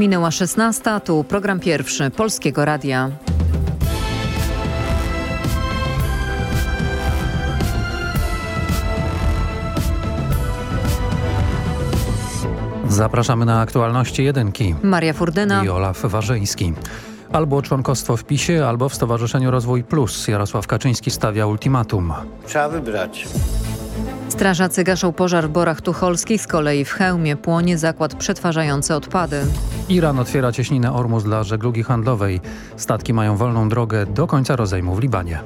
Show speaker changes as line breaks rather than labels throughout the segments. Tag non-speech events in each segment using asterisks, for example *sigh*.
Minęła 16, tu program pierwszy Polskiego Radia.
Zapraszamy na aktualności jedynki.
Maria Furdyna
i Olaf Warzyński. Albo członkostwo w PiSie, albo w Stowarzyszeniu Rozwój Plus. Jarosław Kaczyński stawia ultimatum.
Trzeba wybrać.
Strażacy gaszą pożar w Borach Tucholskich, z kolei w Chełmie płonie zakład przetwarzający odpady.
Iran otwiera cieśninę Ormus dla żeglugi handlowej. Statki mają wolną drogę do końca rozejmu w Libanie.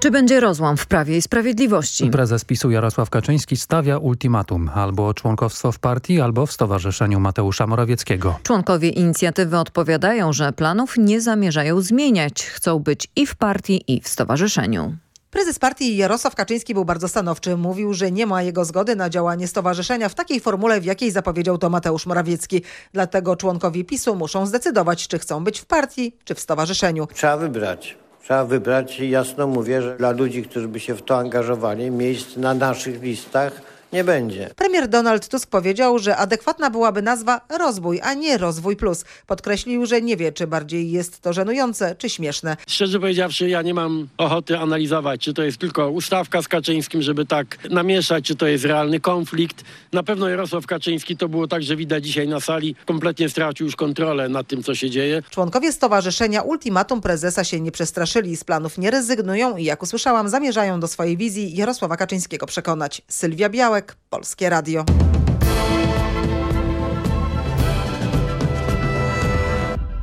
Czy będzie rozłam w Prawie i Sprawiedliwości?
Prezes PiSu Jarosław Kaczyński stawia ultimatum albo członkostwo w partii, albo w Stowarzyszeniu Mateusza Morawieckiego.
Członkowie inicjatywy odpowiadają, że planów nie zamierzają zmieniać. Chcą być i w partii, i w stowarzyszeniu.
Prezes partii Jarosław Kaczyński był bardzo stanowczy. Mówił, że nie ma jego zgody na działanie stowarzyszenia w takiej formule, w jakiej zapowiedział to Mateusz Morawiecki. Dlatego członkowie PiSu muszą zdecydować, czy chcą być w partii, czy w stowarzyszeniu.
Trzeba wybrać. Trzeba wybrać jasno mówię, że dla ludzi, którzy by się w to angażowali, miejsc na naszych listach nie będzie.
Premier Donald Tusk powiedział, że adekwatna byłaby nazwa rozwój, a nie rozwój plus. Podkreślił, że nie wie, czy bardziej jest to żenujące, czy śmieszne.
Szczerze powiedziawszy, ja nie mam ochoty analizować, czy to jest tylko ustawka z Kaczyńskim, żeby tak namieszać, czy to jest realny konflikt. Na pewno Jarosław Kaczyński to było tak, że widać dzisiaj na sali, kompletnie stracił już kontrolę nad tym, co się dzieje.
Członkowie stowarzyszenia ultimatum prezesa się nie przestraszyli, z planów nie rezygnują i jak usłyszałam, zamierzają do swojej wizji Jarosława Kaczyńskiego przekonać. Sylwia Polskie Radio.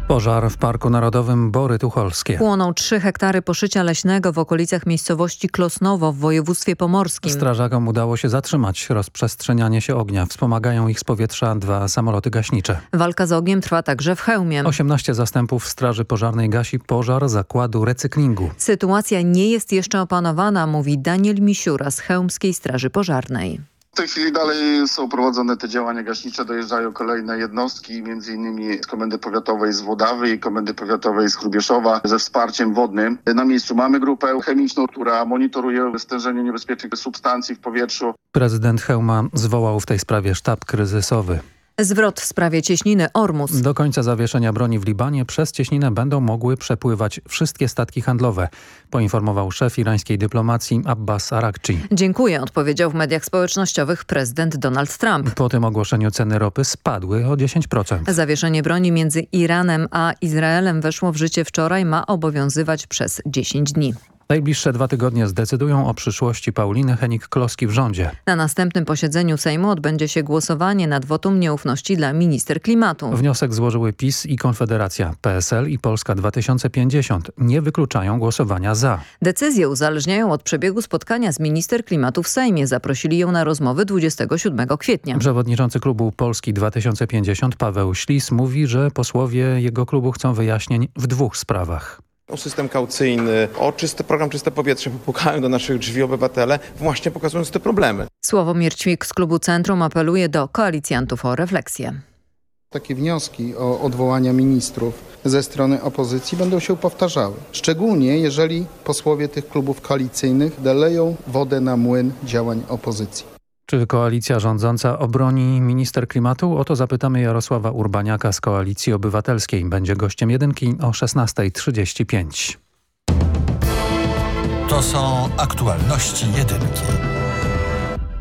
Pożar w Parku Narodowym Bory Tucholskie.
Płoną 3 hektary poszycia leśnego w okolicach miejscowości Klosnowo w województwie pomorskim.
Strażakom udało się zatrzymać rozprzestrzenianie się ognia. Wspomagają ich z powietrza dwa samoloty gaśnicze.
Walka z ogniem trwa także w Chełmie.
18 zastępów Straży Pożarnej gasi pożar zakładu recyklingu.
Sytuacja nie jest jeszcze opanowana, mówi Daniel Misiura z Chełmskiej Straży Pożarnej.
W tej chwili dalej są prowadzone te działania gaśnicze, dojeżdżają kolejne jednostki, między innymi z Komendy Powiatowej z Włodawy i Komendy Powiatowej z Hrubieszowa ze wsparciem wodnym. Na miejscu mamy grupę chemiczną, która monitoruje stężenie niebezpiecznych substancji w powietrzu.
Prezydent Chełma zwołał w tej sprawie sztab kryzysowy.
Zwrot w sprawie cieśniny Ormus.
Do końca zawieszenia broni w Libanie przez cieśninę będą mogły przepływać wszystkie statki handlowe, poinformował szef irańskiej dyplomacji Abbas Arakci.
Dziękuję, odpowiedział w mediach społecznościowych prezydent Donald Trump.
Po tym ogłoszeniu ceny ropy spadły o 10%.
Zawieszenie broni między Iranem a Izraelem weszło w życie wczoraj, ma obowiązywać przez 10 dni.
Najbliższe dwa tygodnie zdecydują o przyszłości Pauliny Henik-Kloski w rządzie.
Na następnym posiedzeniu Sejmu odbędzie się głosowanie nad wotum nieufności dla minister klimatu.
Wniosek złożyły PiS i Konfederacja. PSL i Polska 2050 nie wykluczają głosowania za.
Decyzje uzależniają od przebiegu spotkania z minister klimatu w Sejmie. Zaprosili ją na rozmowy 27 kwietnia.
Przewodniczący klubu Polski 2050 Paweł Ślis mówi, że posłowie jego klubu chcą wyjaśnień w dwóch sprawach
system kaucyjny, o czysty program Czyste Powietrze popukają do naszych drzwi obywatele, właśnie pokazując te problemy.
Sławomir Ćwik z klubu Centrum apeluje do koalicjantów o refleksję.
Takie wnioski o odwołania ministrów ze strony opozycji będą się powtarzały. Szczególnie jeżeli posłowie tych klubów koalicyjnych deleją wodę na młyn działań opozycji.
Czy koalicja rządząca obroni minister klimatu? O to zapytamy Jarosława Urbaniaka z Koalicji Obywatelskiej. Będzie gościem jedynki o 16.35.
To są aktualności jedynki.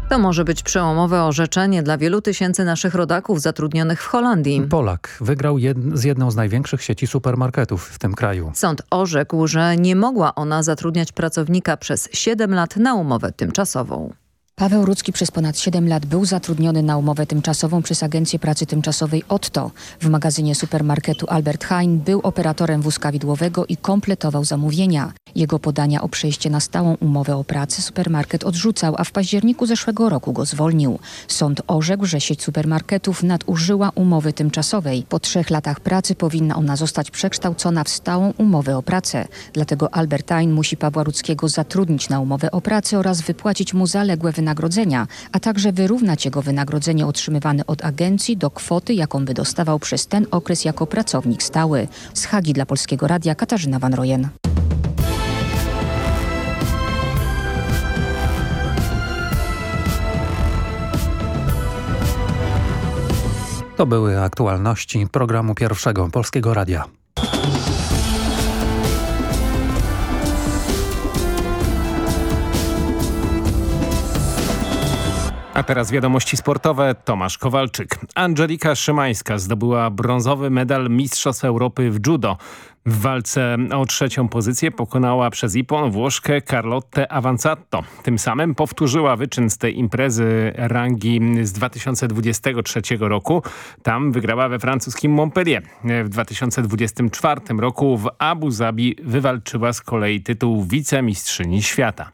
To może być przełomowe orzeczenie dla wielu tysięcy naszych rodaków zatrudnionych w Holandii.
Polak wygrał jed z jedną z największych sieci supermarketów w tym kraju.
Sąd orzekł, że nie mogła ona zatrudniać pracownika przez 7 lat na umowę tymczasową.
Paweł Rudzki przez ponad 7 lat był zatrudniony na umowę tymczasową przez Agencję Pracy Tymczasowej Otto. W magazynie supermarketu Albert Heijn był operatorem wózka widłowego i kompletował zamówienia. Jego podania o przejście na stałą umowę o pracę supermarket odrzucał, a w październiku zeszłego roku go zwolnił. Sąd orzekł, że sieć supermarketów nadużyła umowy tymczasowej. Po trzech latach pracy powinna ona zostać przekształcona w stałą umowę o pracę. Dlatego Albert Heijn musi Pawła Rudzkiego zatrudnić na umowę o pracę oraz wypłacić mu zaległe wynagrodzenia, a także wyrównać jego wynagrodzenie otrzymywane od agencji do kwoty, jaką by dostawał przez ten okres jako pracownik stały. Z Hagi dla Polskiego Radia Katarzyna Van Rojen.
To były aktualności programu pierwszego Polskiego Radia.
A teraz wiadomości sportowe. Tomasz Kowalczyk. Angelika Szymańska zdobyła brązowy medal Mistrzostw Europy w judo. W walce o trzecią pozycję pokonała przez Ipon Włoszkę Carlotte Avanzato. Tym samym powtórzyła wyczyn z tej imprezy rangi z 2023 roku. Tam wygrała we francuskim Montpellier. W 2024 roku w Abu Zabi wywalczyła z kolei tytuł wicemistrzyni świata.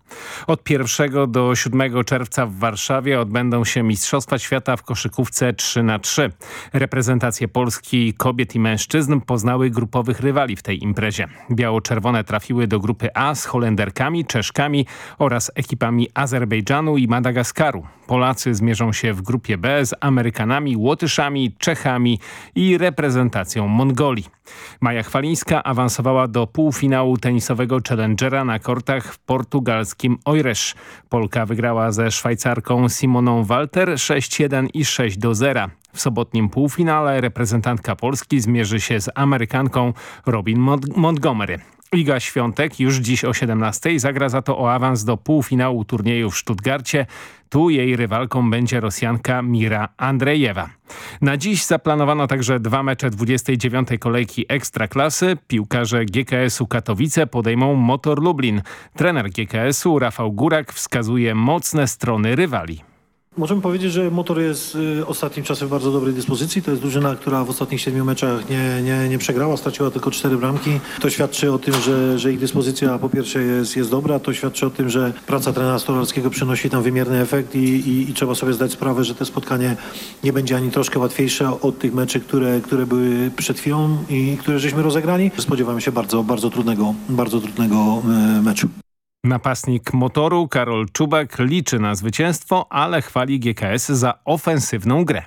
Od 1 do 7 czerwca w Warszawie odbędą się Mistrzostwa Świata w koszykówce 3 na 3 Reprezentacje Polski kobiet i mężczyzn poznały grupowych rywali w tej imprezie. Biało-czerwone trafiły do grupy A z Holenderkami, Czeszkami oraz ekipami Azerbejdżanu i Madagaskaru. Polacy zmierzą się w grupie B z Amerykanami, Łotyszami, Czechami i reprezentacją Mongolii. Maja Chwalińska awansowała do półfinału tenisowego Challengera na kortach w portugalskim Oires. Polka wygrała ze Szwajcarką Simoną Walter 6-1 i 6-0. W sobotnim półfinale reprezentantka Polski zmierzy się z Amerykanką Robin Mont Montgomery. Iga Świątek już dziś o 17 zagra za to o awans do półfinału turnieju w Stuttgarcie. Tu jej rywalką będzie Rosjanka Mira Andrejewa. Na dziś zaplanowano także dwa mecze 29. kolejki Ekstraklasy. Piłkarze GKS-u Katowice podejmą Motor Lublin. Trener GKS-u Rafał Górak wskazuje mocne strony rywali.
Możemy powiedzieć, że Motor jest y, ostatnim czasem w bardzo dobrej dyspozycji. To jest drużyna, która w ostatnich siedmiu meczach nie, nie, nie przegrała, straciła tylko cztery bramki. To świadczy o tym, że, że ich dyspozycja po pierwsze jest, jest dobra, to świadczy o tym, że praca trenera Stolarskiego przynosi tam wymierny efekt i, i, i, trzeba sobie zdać sprawę, że to spotkanie nie będzie ani troszkę łatwiejsze od tych meczy, które, które były przed chwilą i które żeśmy rozegrali. Spodziewamy się bardzo, bardzo trudnego, bardzo trudnego y, meczu.
Napastnik motoru Karol Czubak liczy na zwycięstwo, ale chwali GKS za ofensywną grę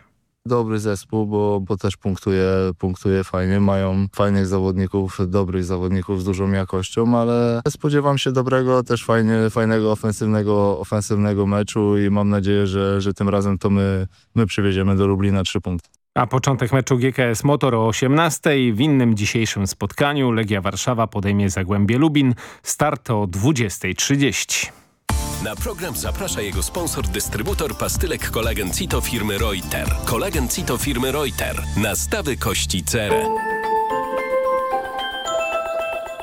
dobry zespół, bo, bo też punktuje, punktuje fajnie. Mają fajnych zawodników, dobrych zawodników z dużą jakością, ale spodziewam się dobrego, też fajnie, fajnego ofensywnego, ofensywnego meczu i mam nadzieję, że, że tym razem to my, my przywieziemy do Lublina trzy punkty.
A początek meczu GKS Motor o 18. W innym dzisiejszym spotkaniu Legia Warszawa podejmie Zagłębie Lubin. Start o 20.30.
Na program zaprasza jego sponsor, dystrybutor pastylek kolagen Cito firmy Reuter. Kolagen Cito firmy Reuter. Nastawy kości cerę.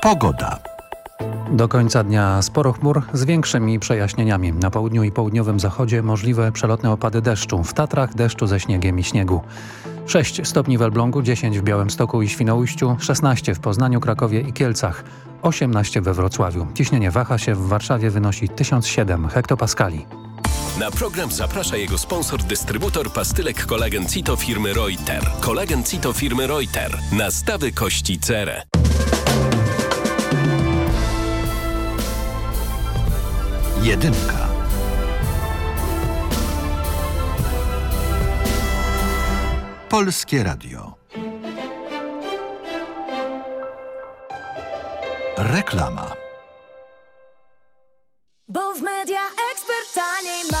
Pogoda. Do końca dnia sporo chmur z większymi przejaśnieniami. Na południu i południowym zachodzie możliwe przelotne opady deszczu. W Tatrach deszczu ze śniegiem i śniegu. 6 stopni w Elblągu, 10 w Białymstoku i Świnoujściu, 16 w Poznaniu, Krakowie i Kielcach, 18 we Wrocławiu. Ciśnienie waha się w Warszawie wynosi 1007 hektopaskali.
Na program zaprasza jego sponsor, dystrybutor pastylek kolagen Cito firmy Reuter. Kolagen Cito firmy Reuter. Nastawy kości cerę.
Jedynka. Polskie Radio. Reklama.
Bo w media ekspert taniej masz.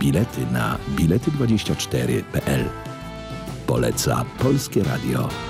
Bilety na bilety24.pl. Poleca Polskie Radio.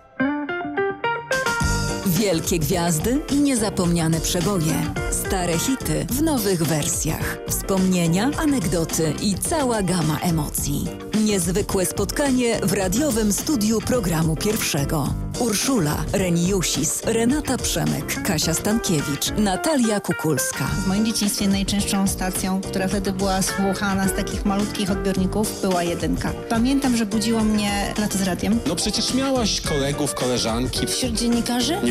Wielkie gwiazdy i niezapomniane przeboje. Stare hity w nowych wersjach. Wspomnienia, anegdoty i cała gama emocji. Niezwykłe spotkanie w radiowym studiu programu pierwszego. Urszula, Reniusis, Renata Przemek, Kasia Stankiewicz, Natalia Kukulska.
W moim dzieciństwie najczęstszą stacją, która wtedy była słuchana z takich malutkich odbiorników, była jedynka. Pamiętam, że budziło mnie lato z radiem.
No przecież miałaś kolegów, koleżanki.
Wśród dziennikarzy?
Nie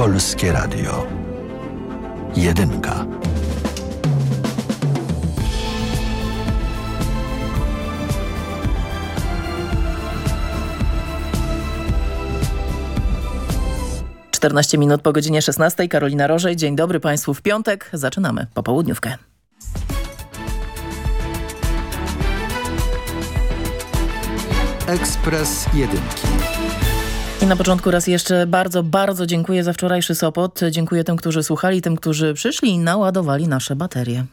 Polskie Radio. Jedynka.
Czternaście minut po godzinie 16. Karolina Rożej. Dzień dobry Państwu w piątek. Zaczynamy popołudniówkę.
Ekspres Jedynki.
I na początku raz jeszcze bardzo, bardzo dziękuję za wczorajszy Sopot. Dziękuję tym, którzy słuchali, tym, którzy przyszli i naładowali nasze baterie.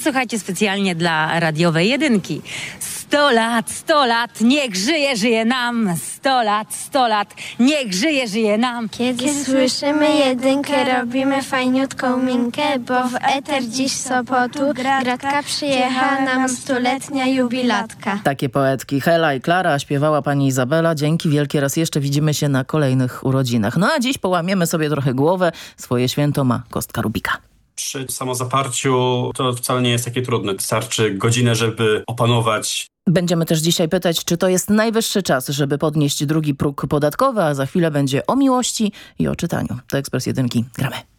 Słuchajcie specjalnie dla radiowej jedynki. 100 lat, 100 lat, niech żyje, żyje nam. 100 lat, 100 lat, niech żyje, żyje nam.
Kiedy, Kiedy słyszymy jedynkę, robimy fajniutką minkę, bo w eter dziś Sopotu gratka przyjechała nam stuletnia jubilatka.
Takie poetki Hela i Klara śpiewała pani Izabela. Dzięki wielkie raz jeszcze widzimy się na kolejnych urodzinach. No a dziś połamiemy sobie trochę głowę. Swoje święto ma Kostka Rubika.
Przy samozaparciu to wcale nie jest takie trudne. Wystarczy godzinę, żeby opanować
Będziemy też dzisiaj pytać, czy to jest najwyższy czas, żeby podnieść drugi próg podatkowy, a za chwilę będzie o miłości i o czytaniu. To Ekspres Jedynki. Gramy.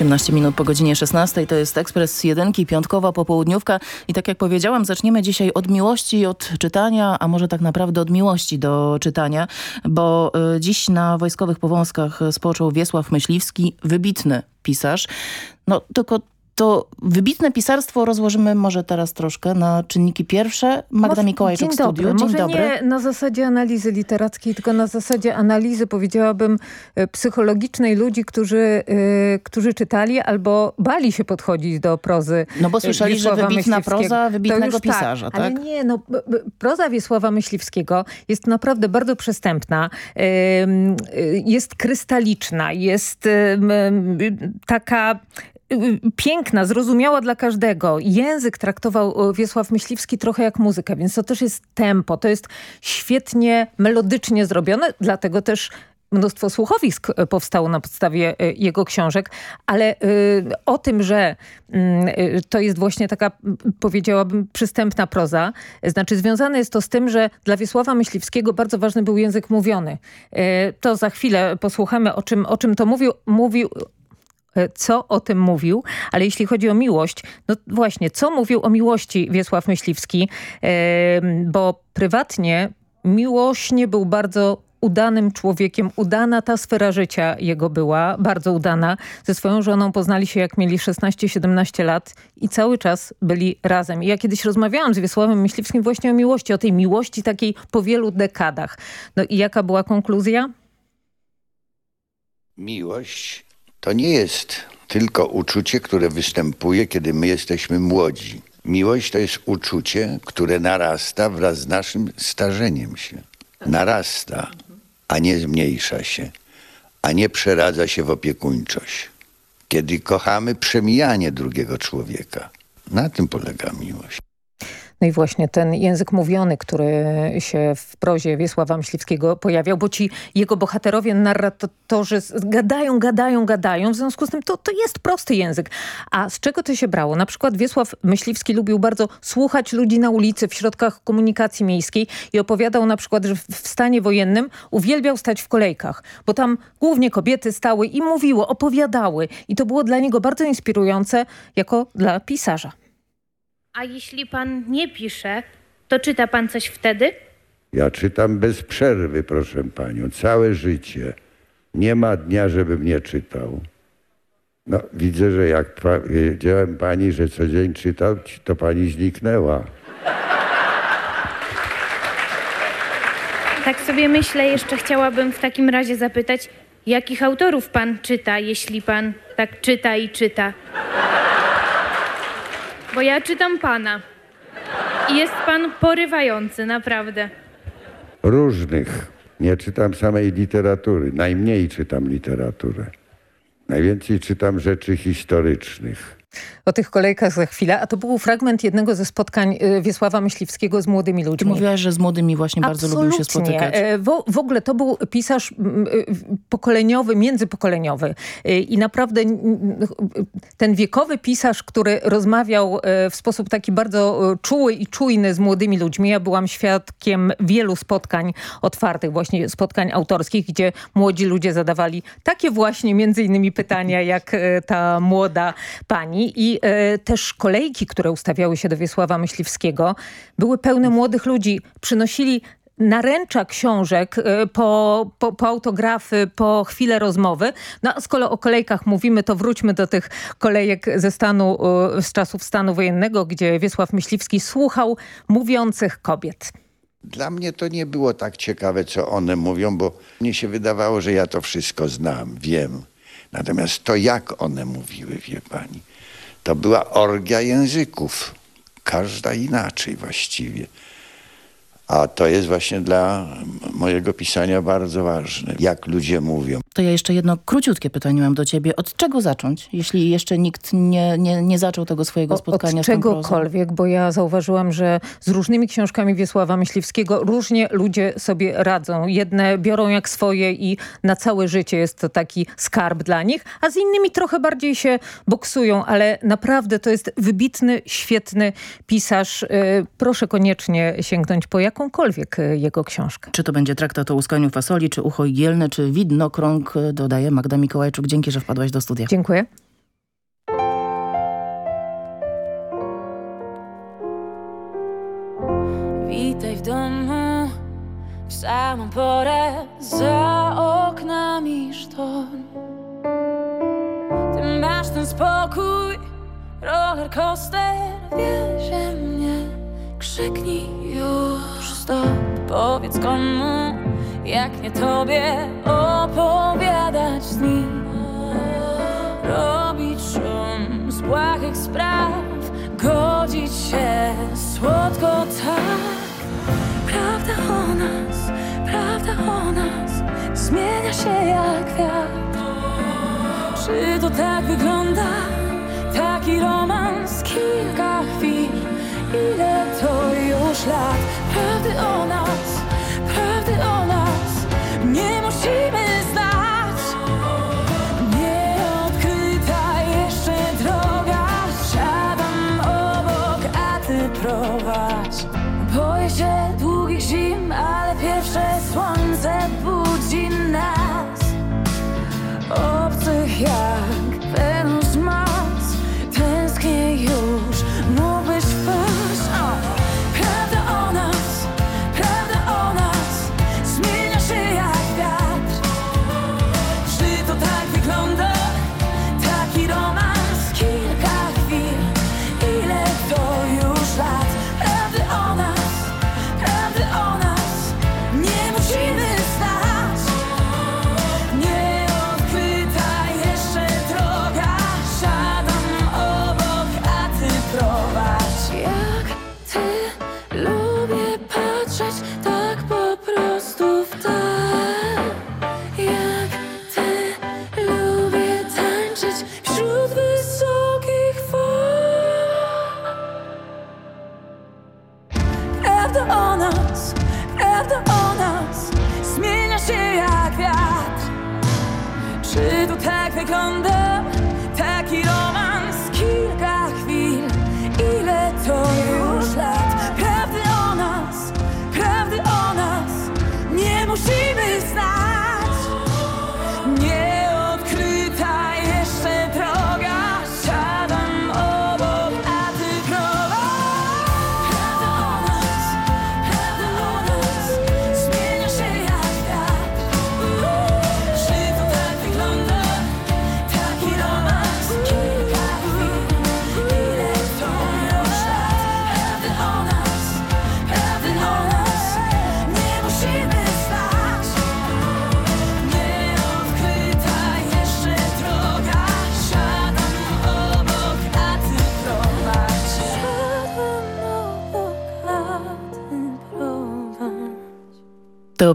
Osiemnaście minut po godzinie 16 to jest Ekspres Jedynki, piątkowa popołudniówka i tak jak powiedziałam zaczniemy dzisiaj od miłości, od czytania, a może tak naprawdę od miłości do czytania, bo y, dziś na Wojskowych Powązkach spoczął Wiesław Myśliwski, wybitny pisarz. No tylko to wybitne pisarstwo rozłożymy może teraz troszkę na czynniki pierwsze. Magda Mikołajczuk
Dzień
Studiu.
Dobry.
Dzień
może
dobry.
nie na zasadzie analizy literackiej, tylko na zasadzie analizy powiedziałabym e, psychologicznej ludzi, którzy, e, którzy czytali albo bali się podchodzić do prozy
No bo
e,
słyszeli, że
Wiesława
wybitna
Myśliwskiego.
proza wybitnego
już
pisarza,
Ale
tak?
nie, no proza Wiesława Myśliwskiego jest naprawdę bardzo przystępna, em, y, jest krystaliczna, jest taka piękna, zrozumiała dla każdego. Język traktował y, Wiesław Myśliwski trochę jak muzykę, więc to też jest tempo. To jest świetnie, melodycznie zrobione, dlatego też mnóstwo słuchowisk y, powstało na podstawie y, jego książek, ale y, o tym, że mm, y, to jest właśnie taka, m, powiedziałabym, przystępna proza, znaczy związane jest to z tym, że dla Wiesława Myśliwskiego bardzo ważny był język mówiony. Y, To za chwilę posłuchamy, o czym, o czym to mówił. Mówił co o tym mówił, ale jeśli chodzi o miłość, no właśnie, co mówił o miłości Wiesław Myśliwski, E, bo prywatnie miłośnie był bardzo udanym człowiekiem. Udana ta sfera życia jego była, bardzo udana. Ze swoją żoną poznali się jak mieli 16-17 lat i cały czas byli razem. I ja kiedyś rozmawiałam z Wiesławem Myśliwskim właśnie o miłości, o tej miłości takiej po wielu dekadach. No i jaka była konkluzja?
Miłość to nie jest tylko uczucie, które występuje, kiedy my jesteśmy młodzi. Miłość to jest uczucie, które narasta wraz z naszym starzeniem się. Narasta a nie zmniejsza się, a nie przeradza się w opiekuńczość. Kiedy kochamy przemijanie drugiego człowieka. Na tym polega miłość.
No i właśnie ten język mówiony, który się w prozie Wiesława Myśliwskiego pojawiał, bo ci jego bohaterowie, narratorzy gadają, gadają, gadają, w związku z tym to, to jest prosty język. A z czego to się brało? Na przykład Wiesław Myśliwski lubił bardzo słuchać ludzi na ulicy, w środkach komunikacji miejskiej i opowiadał na przykład, że w stanie wojennym uwielbiał stać w kolejkach, bo tam głównie kobiety stały i mówiły, opowiadały i to było dla niego bardzo inspirujące jako dla pisarza.
A jeśli pan nie pisze, to czyta pan coś wtedy?
Ja czytam bez przerwy, proszę panią, całe życie. Nie ma dnia, żebym nie czytał. No, widzę, że jak wiedziałem pani, że co dzień czytał, to pani zniknęła.
Tak sobie myślę, jeszcze chciałabym w takim razie zapytać, jakich autorów pan czyta, jeśli pan tak czyta i czyta? Bo ja czytam pana. I jest pan porywający, naprawdę.
Różnych. Nie czytam samej literatury. Najmniej czytam literaturę. Najwięcej czytam rzeczy historycznych.
O tych kolejkach za chwilę, a to był fragment jednego ze spotkań y, Wiesława Myśliwskiego z młodymi ludźmi.
Ty mówiłaś, że z młodymi właśnie bardzo lubił się spotykać.
E, w, w ogóle to był pisarz pokoleniowy, międzypokoleniowy y, i naprawdę ten wiekowy pisarz, który rozmawiał w sposób taki bardzo czuły i czujny z młodymi ludźmi. Ja byłam świadkiem wielu spotkań otwartych, właśnie spotkań autorskich, gdzie młodzi ludzie zadawali takie właśnie między innymi pytania, jak ta młoda pani i e, też kolejki, które ustawiały się do Wiesława Myśliwskiego, były pełne młodych ludzi. Przynosili naręcza książek e, po, po, po, autografy, po chwilę rozmowy. No a skoro o kolejkach mówimy, to wróćmy do tych kolejek ze stanu, e, z czasów stanu wojennego, gdzie Wiesław Myśliwski słuchał mówiących kobiet.
Dla mnie to nie było tak ciekawe, co one mówią, bo mnie się wydawało, że ja to wszystko znam, wiem. Natomiast to, jak one mówiły, wie pani, to była orgia języków. Każda inaczej właściwie. A to jest właśnie dla mojego pisania bardzo ważne, jak ludzie mówią.
To ja jeszcze jedno króciutkie pytanie mam do ciebie. Od czego zacząć, jeśli jeszcze nikt nie, nie, nie zaczął tego swojego spotkania
Od czegokolwiek, bo ja zauważyłam, że z różnymi książkami Wiesława Myśliwskiego różnie ludzie sobie radzą. Jedne biorą jak swoje i na całe życie jest to taki skarb dla nich, a z innymi trochę bardziej się boksują, ale naprawdę to jest wybitny, świetny pisarz. Y, proszę koniecznie sięgnąć po jaką jakąkolwiek e, jego książkę.
Czy to będzie traktat o łuskaniu fasoli, czy ucho igielne, czy widnokrąg, e, dodaje Magda Mikołajczuk. Dzięki, że wpadłaś do studia.
Dziękuję.
Witaj w domu, w samą porę, za oknami sztorm. Ty masz ten spokój, roller coaster, wiezie mnie, krzyknij już stop Powiedz komu, jak nie tobie opowiadać z nim. Robić szum z błahych spraw Godzić się słodko tak. Prawda o nas, prawda o nas Zmienia się jak wiatr. Czy to tak wygląda? Taki romans, kilka chwil. Ile to już lat? Prawdy o nas, prawdy o nas Nie musimy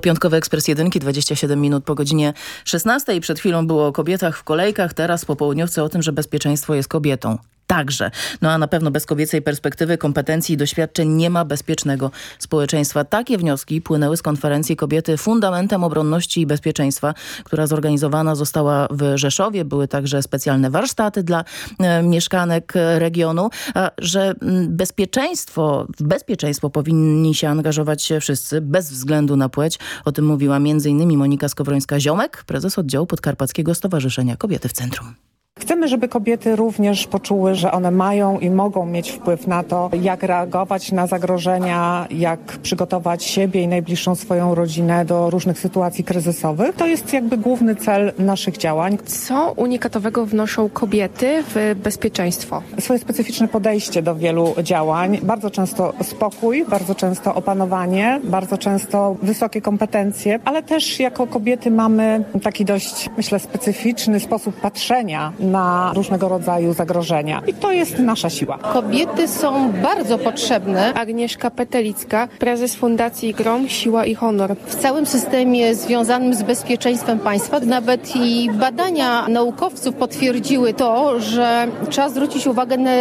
piątkowy ekspres jedynki, 27 minut po godzinie 16. Przed chwilą było o kobietach w kolejkach, teraz po południowce o tym, że bezpieczeństwo jest kobietą także. No a na pewno bez kobiecej perspektywy, kompetencji i doświadczeń nie ma bezpiecznego społeczeństwa. Takie wnioski płynęły z konferencji Kobiety Fundamentem Obronności i Bezpieczeństwa, która zorganizowana została w Rzeszowie. Były także specjalne warsztaty dla e, mieszkanek regionu, a że bezpieczeństwo, w bezpieczeństwo powinni się angażować wszyscy, bez względu na płeć. O tym mówiła m.in. Monika Skowrońska-Ziomek, prezes oddziału Podkarpackiego Stowarzyszenia Kobiety w Centrum.
Chcemy, żeby kobiety również poczuły, że one mają i mogą mieć wpływ na to, jak reagować na zagrożenia, jak przygotować siebie i najbliższą swoją rodzinę do różnych sytuacji kryzysowych. To jest jakby główny cel naszych działań.
Co unikatowego wnoszą kobiety w bezpieczeństwo?
Swoje specyficzne podejście do wielu działań. Bardzo często spokój, bardzo często opanowanie, bardzo często wysokie kompetencje, ale też jako kobiety mamy taki dość, myślę, specyficzny sposób patrzenia na różnego rodzaju zagrożenia. I to jest nasza siła.
Kobiety są bardzo potrzebne. Agnieszka Petelicka, prezes Fundacji GROM Siła i Honor.
W całym systemie związanym z bezpieczeństwem państwa nawet i badania naukowców potwierdziły to, że trzeba zwrócić uwagę na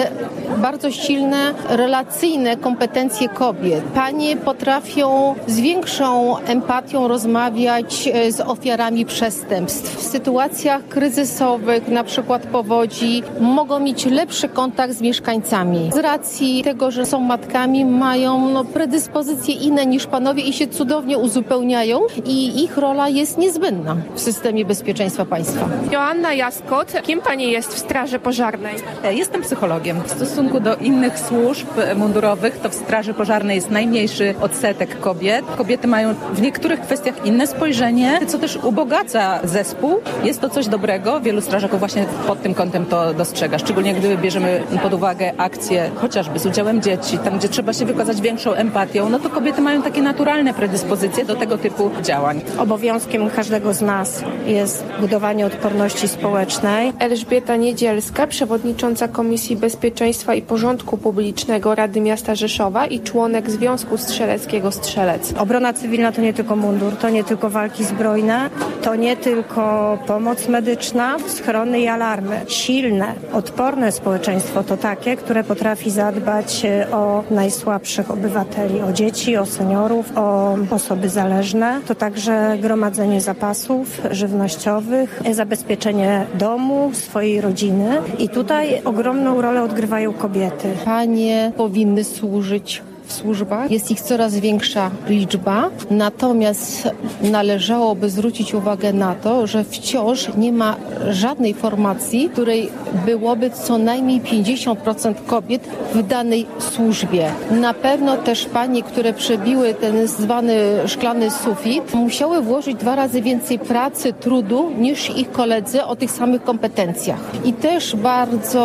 bardzo silne, relacyjne kompetencje kobiet. Panie potrafią z większą empatią rozmawiać e, z ofiarami przestępstw. W sytuacjach kryzysowych, na przykład przykład powodzi, mogą mieć lepszy kontakt z mieszkańcami. Z racji tego, że są matkami, mają no, predyspozycje inne niż panowie i się cudownie uzupełniają i ich rola jest niezbędna w systemie bezpieczeństwa państwa.
Joanna Jaskot, kim pani jest w Straży Pożarnej?
E, jestem psychologiem. W stosunku do innych służb mundurowych, to w Straży Pożarnej jest najmniejszy odsetek kobiet. Kobiety mają w niektórych kwestiach inne spojrzenie, co też ubogaca zespół. Jest to coś dobrego. Wielu strażaków właśnie pod tym kątem to dostrzega. Szczególnie gdy bierzemy pod uwagę akcje chociażby z udziałem dzieci, tam gdzie trzeba się wykazać większą empatią, no to kobiety mają takie naturalne predyspozycje do tego typu działań.
Obowiązkiem każdego z nas jest budowanie odporności społecznej.
Elżbieta Niedzielska, przewodnicząca Komisji Bezpieczeństwa i Porządku Publicznego Rady Miasta Rzeszowa i członek Związku Strzeleckiego Strzelec.
Obrona cywilna to nie tylko mundur, to nie tylko walki zbrojne, to nie tylko pomoc medyczna, schrony i alarmy alarmy. Silne, odporne społeczeństwo to takie, które potrafi zadbać e, o najsłabszych obywateli, o dzieci, o seniorów, o osoby zależne. To także gromadzenie zapasów żywnościowych, zabezpieczenie domu, swojej rodziny. I tutaj ogromną rolę odgrywają kobiety. Panie powinny służyć w służbach. Jest ich coraz większa liczba, natomiast należałoby zwrócić uwagę na to, że wciąż nie ma żadnej formacji, której byłoby co najmniej 50% kobiet w danej służbie. Na pewno też panie, które przebiły ten zwany szklany sufit, musiały włożyć dwa razy więcej pracy, trudu niż ich koledzy o tych samych kompetencjach. I też bardzo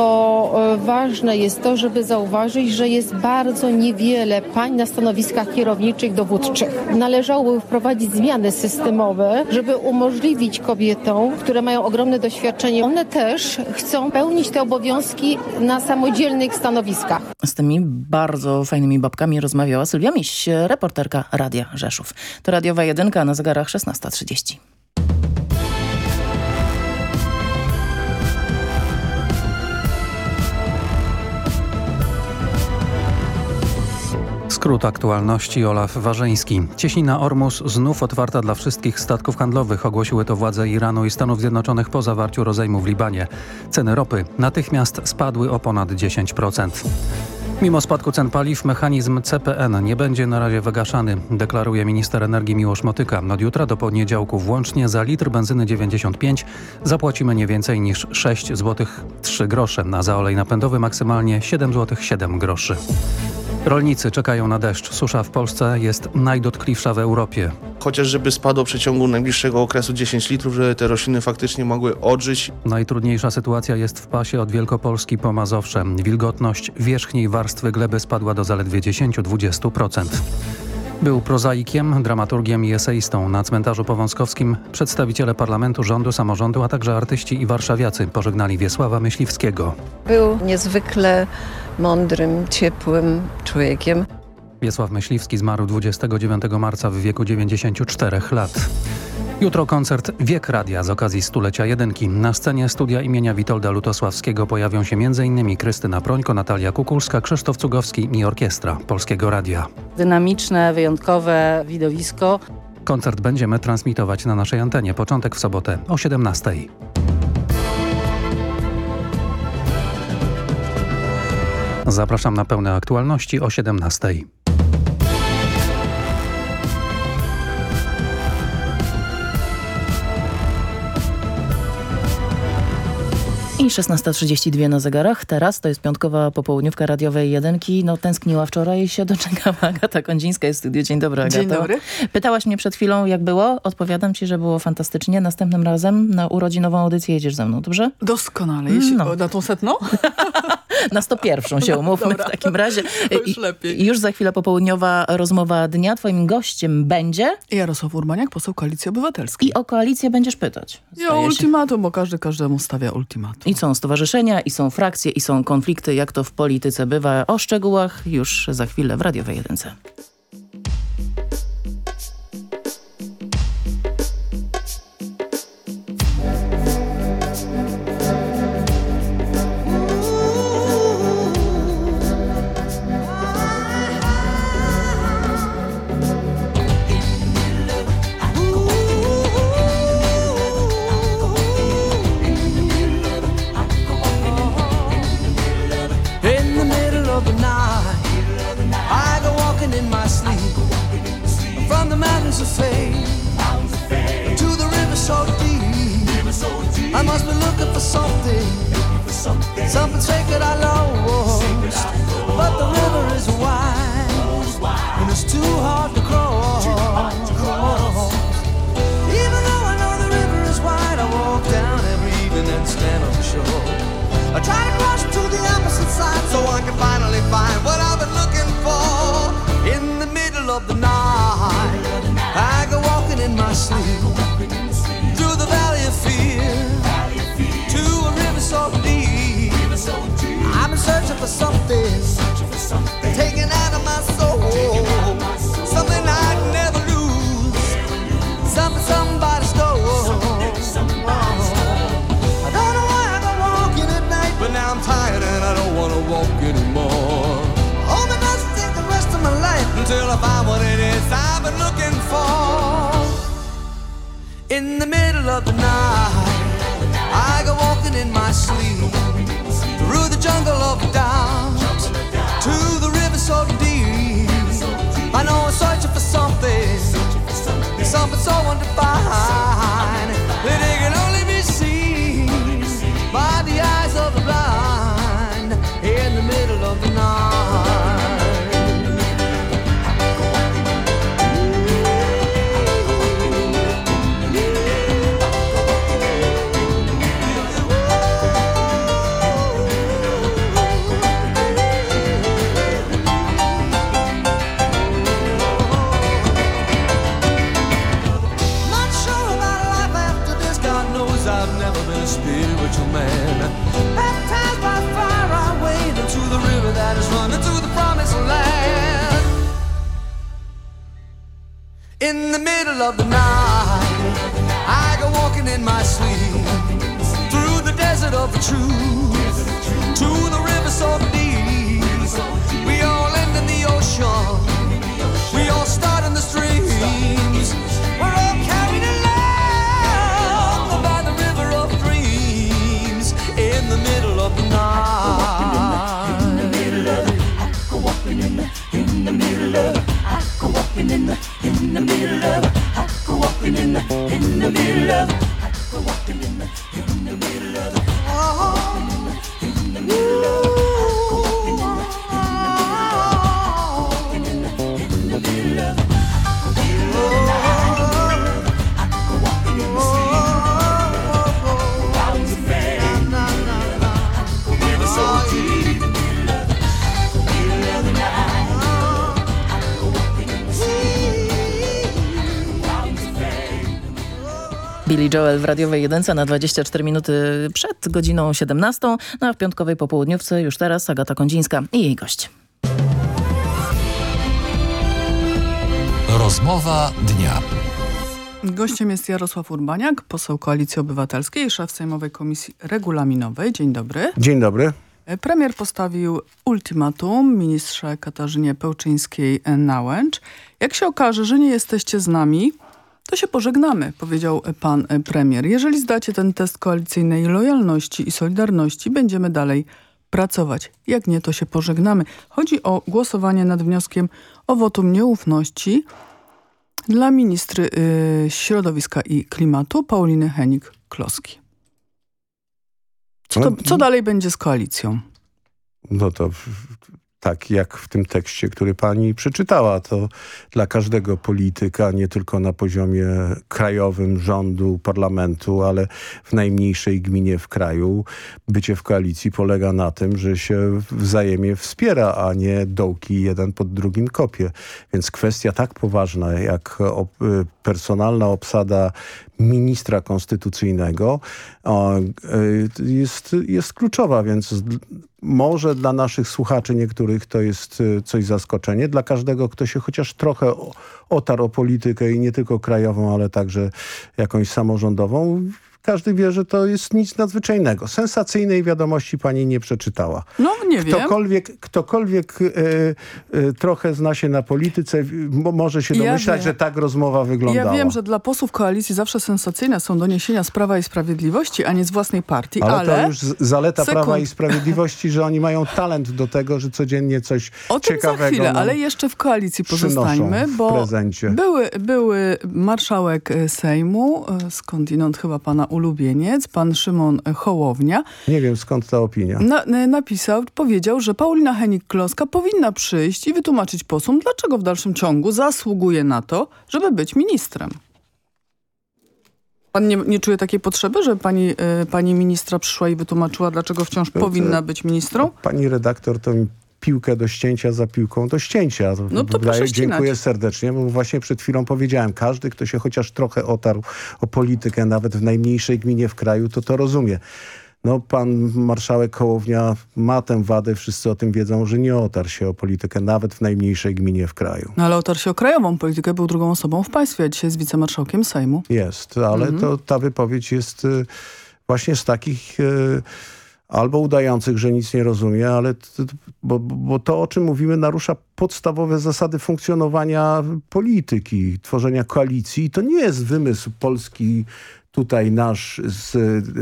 e, ważne jest to, żeby zauważyć, że jest bardzo niewiele wiele pań na stanowiskach kierowniczych, dowódczych. Należałoby wprowadzić zmiany systemowe, żeby umożliwić kobietom, które mają ogromne doświadczenie, one też chcą pełnić te obowiązki na samodzielnych stanowiskach.
Z tymi bardzo fajnymi babkami rozmawiała Sylwia Miś, reporterka Radia Rzeszów. To radiowa jedynka na zegarach 16.30.
Skrót aktualności Olaf Warzyński. Cieśnina Ormus znów otwarta dla wszystkich statków handlowych. Ogłosiły to władze Iranu i Stanów Zjednoczonych po zawarciu rozejmu w Libanie. Ceny ropy natychmiast spadły o ponad 10%. Mimo spadku cen paliw mechanizm CPN nie będzie na razie wygaszany, deklaruje minister energii Miłosz Motyka. Od jutra do poniedziałku włącznie za litr benzyny 95 zapłacimy nie więcej niż 6 zł 3 grosze, a za olej napędowy maksymalnie 7 zł 7 groszy. Rolnicy czekają na deszcz. Susza w Polsce jest najdotkliwsza w Europie.
Chociaż żeby spadło w przeciągu najbliższego okresu 10 litrów, żeby te rośliny faktycznie mogły odżyć.
Najtrudniejsza sytuacja jest w pasie od Wielkopolski po Mazowsze. Wilgotność wierzchniej warstwy gleby spadła do zaledwie 10-20%. Był prozaikiem, dramaturgiem i eseistą. Na cmentarzu powązkowskim przedstawiciele parlamentu, rządu, samorządu, a także artyści i warszawiacy pożegnali Wiesława Myśliwskiego.
Był niezwykle mądrym, ciepłym człowiekiem.
Wiesław Myśliwski zmarł 29 marca w wieku 94 lat. Jutro koncert Wiek Radia z okazji stulecia jedynki. Na scenie studia imienia Witolda Lutosławskiego pojawią się m.in. Krystyna Prońko, Natalia Kukulska, Krzysztof Cugowski i orkiestra Polskiego Radia.
Dynamiczne, wyjątkowe widowisko.
Koncert będziemy transmitować na naszej antenie. Początek w sobotę o 17. Zapraszam na pełne aktualności o 17.
16.32 na zegarach. Teraz to jest piątkowa popołudniówka radiowej jedynki. No tęskniła wczoraj i się doczekała *laughs* Agata Kondzińska jest w studiu. Dzień dobry Agato.
Dzień dobry.
Pytałaś mnie przed chwilą jak było. Odpowiadam ci, że było fantastycznie. Następnym razem na urodzinową audycję jedziesz ze mną, dobrze?
Doskonale. Jeśli
No.
na tą setną? *laughs*
Na 101 się umówmy
Dobra.
w takim razie.
Już lepiej.
Już za chwilę popołudniowa rozmowa dnia. Twoim gościem będzie...
Jarosław Urmaniak, poseł Koalicji Obywatelskiej.
I o koalicję będziesz pytać.
Ja ultimatum, bo każdy każdemu stawia ultimatum.
I są stowarzyszenia, i są frakcje, i są konflikty, jak to w polityce bywa. O szczegółach już za chwilę w Radiowej Jedynce.
something, something, something sacred I love. In the middle of the night, I go walking in my sleep through the jungle middle of the night, I go walking in my sleep through the desert of the truth to the river so deep. We all end in the ocean. We all start in the streams. We're all carried along by the river of dreams in the middle of the night. I go walking in the, in the middle of. I go walking in the, in the middle of walking in the, in the middle of
Joel w radiowej jedynce na 24 minuty przed godziną 17, no a w piątkowej popołudniówce już teraz Agata Kondzińska i jej gość.
Rozmowa dnia.
Gościem jest Jarosław Urbaniak, poseł Koalicji Obywatelskiej, szef Sejmowej Komisji Regulaminowej. Dzień dobry.
Dzień dobry.
Premier postawił ultimatum ministrze Katarzynie Pełczyńskiej-Nałęcz. Jak się okaże, że nie jesteście z nami, to się pożegnamy, powiedział pan premier. Jeżeli zdacie ten test koalicyjnej lojalności i solidarności, będziemy dalej pracować. Jak nie, to się pożegnamy. Chodzi o głosowanie nad wnioskiem o wotum nieufności dla ministry y, środowiska i klimatu Pauliny Henik-Kloski. Co, co dalej będzie z koalicją?
No to tak jak w tym tekście, który pani przeczytała. To dla każdego polityka, nie tylko na poziomie krajowym, rządu, parlamentu, ale w najmniejszej gminie w kraju, bycie w koalicji polega na tym, że się wzajemnie wspiera, a nie dołki jeden pod drugim kopie. Więc kwestia tak poważna jak personalna obsada ministra konstytucyjnego jest, jest kluczowa, więc może dla naszych słuchaczy niektórych to jest e, coś zaskoczenie. Dla każdego, kto się chociaż trochę otarł o politykę i nie tylko krajową, ale także jakąś samorządową, każdy wie, że to jest nic nadzwyczajnego. Sensacyjnej wiadomości pani nie przeczytała.
No nie
ktokolwiek,
wiem.
Ktokolwiek e, trochę zna się na polityce, może się domyślać, ja że tak rozmowa wyglądała.
Ja wiem, że dla posłów koalicji zawsze sensacyjne są doniesienia z Prawa i Sprawiedliwości, a nie z własnej partii, ale...
Ale to już zaleta sekund. Prawa i Sprawiedliwości, że oni mają talent do tego, że codziennie coś
o
ciekawego
tym za chwilę, ale jeszcze w koalicji pozostańmy, bo
prezencie.
Były, były marszałek Sejmu, e, skądinąd chyba pana ulubieniec, pan Szymon Hołownia.
Nie wiem skąd ta opinia.
Na, napisał, powiedział, że Paulina Henik-Kloska powinna przyjść i wytłumaczyć posłom, dlaczego w dalszym ciągu zasługuje na to, żeby być ministrem. Pan nie, nie czuje takiej potrzeby, że pani, y, pani ministra przyszła i wytłumaczyła, dlaczego wciąż to, powinna być ministrą?
Pani redaktor to mi piłkę do ścięcia za piłką do ścięcia.
No to proszę
Dziękuję serdecznie, bo właśnie przed chwilą powiedziałem, każdy, kto się chociaż trochę otarł o politykę, nawet w najmniejszej gminie w kraju, to to rozumie. No pan marszałek Kołownia ma tę wadę, wszyscy o tym wiedzą, że nie otarł się o politykę nawet w najmniejszej gminie w kraju.
No ale otarł się o krajową politykę, był drugą osobą w państwie, a dzisiaj jest wicemarszałkiem Sejmu.
Jest, ale mhm. to ta wypowiedź jest y, właśnie z takich... Y, albo udających, że nic nie rozumie, ale bo, bo to, o czym mówimy, narusza podstawowe zasady funkcjonowania polityki, tworzenia koalicji. I to nie jest wymysł polski tutaj nasz z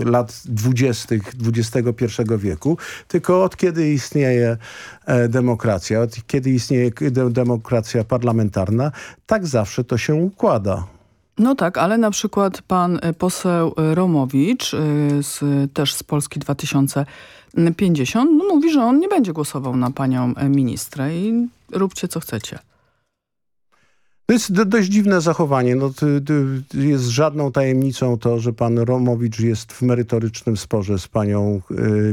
lat dwudziestych XXI wieku, tylko od kiedy istnieje e, demokracja, od kiedy istnieje demokracja parlamentarna, tak zawsze to się układa.
No tak, ale na przykład pan e, poseł e, Romowicz, e, z, też z Polski 2050, no mówi, że on nie będzie głosował na panią ministrę i róbcie co chcecie.
To jest dość dziwne zachowanie. No, jest żadną tajemnicą to, że pan Romowicz jest w merytorycznym sporze z panią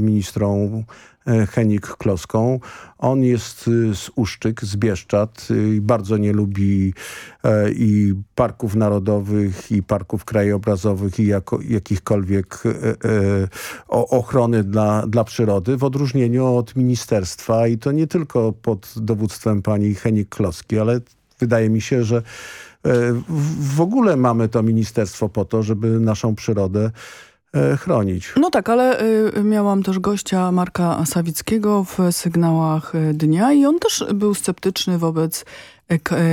ministrą E, Henik Kloską. On jest y, z Uszczyk, z Bieszczad i bardzo nie lubi e, i parków narodowych, i parków krajobrazowych, i jako, jakichkolwiek e, ochrony dla, dla przyrody, w odróżnieniu od ministerstwa i to nie tylko pod dowództwem pani Henik Kloski, ale wydaje mi się, że w ogóle mamy to ministerstwo po to, żeby naszą przyrodę E, chronić.
No tak, ale y, miałam też gościa Marka Sawickiego w sygnałach dnia i on też był sceptyczny wobec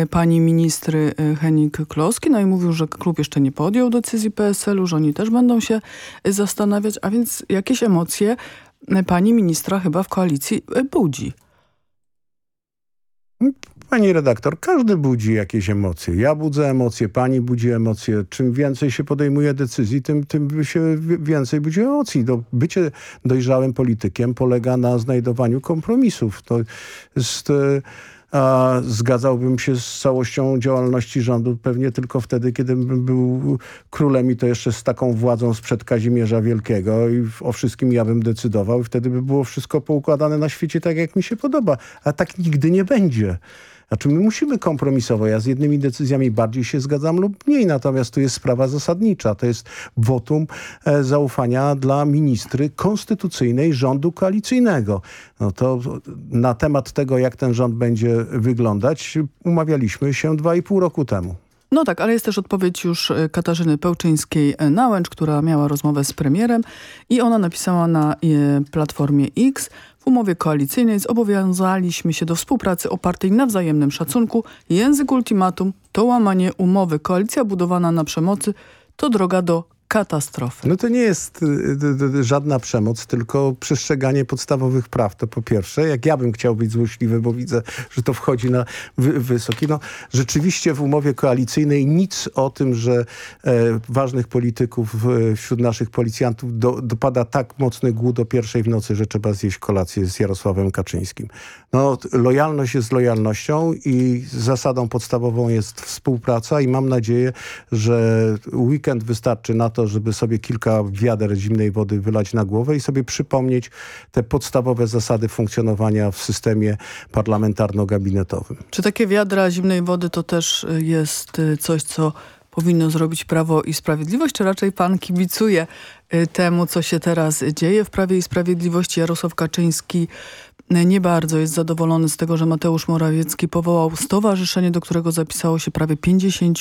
pani ministry Henik Kloski, no i mówił, że klub jeszcze nie podjął decyzji PSL-u, że oni też będą się zastanawiać, a więc jakieś emocje pani ministra chyba w koalicji budzi.
Pani redaktor, każdy budzi jakieś emocje. Ja budzę emocje, pani budzi emocje. Czym więcej się podejmuje decyzji, tym, tym się więcej budzi emocji. Do, bycie dojrzałym politykiem polega na znajdowaniu kompromisów. To jest... E, a zgadzałbym się z całością działalności rządu pewnie tylko wtedy, kiedy bym był królem i to jeszcze z taką władzą sprzed Kazimierza Wielkiego i o wszystkim ja bym decydował i wtedy by było wszystko poukładane na świecie tak, jak mi się podoba. A tak nigdy nie będzie. Znaczy my musimy kompromisowo. Ja z jednymi decyzjami bardziej się zgadzam lub mniej, natomiast tu jest sprawa zasadnicza. To jest wotum e, zaufania dla ministry konstytucyjnej rządu koalicyjnego. No to na temat tego, jak ten rząd będzie wyglądać, umawialiśmy się dwa i pół roku temu.
No tak, ale jest też odpowiedź już e, Katarzyny Pełczyńskiej-Nałęcz, która miała rozmowę z premierem i ona napisała na e, Platformie X w umowie koalicyjnej zobowiązaliśmy się do współpracy opartej na wzajemnym szacunku. Język ultimatum to łamanie umowy. Koalicja budowana na przemocy to droga do katastrofy.
No to nie jest y, y, y, żadna przemoc, tylko przestrzeganie podstawowych praw. To po pierwsze, jak ja bym chciał być złośliwy, bo widzę, że to wchodzi na wy wysoki. No rzeczywiście w umowie koalicyjnej nic o tym, że e, ważnych polityków e, wśród naszych policjantów do, dopada tak mocny głód o pierwszej w nocy, że trzeba zjeść kolację z Jarosławem Kaczyńskim. No lojalność jest lojalnością i zasadą podstawową jest współpraca i mam nadzieję, że weekend wystarczy na to, to, żeby sobie kilka wiader zimnej wody wylać na głowę i sobie przypomnieć te podstawowe zasady funkcjonowania w systemie parlamentarno-gabinetowym.
Czy takie wiadra zimnej wody to też y, jest y, coś, co powinno zrobić Prawo i Sprawiedliwość, czy raczej pan kibicuje y, temu, co się teraz dzieje w Prawie i Sprawiedliwości? Jarosław Kaczyński nie bardzo jest zadowolony z tego, że Mateusz Morawiecki powołał stowarzyszenie, do którego zapisało się prawie 50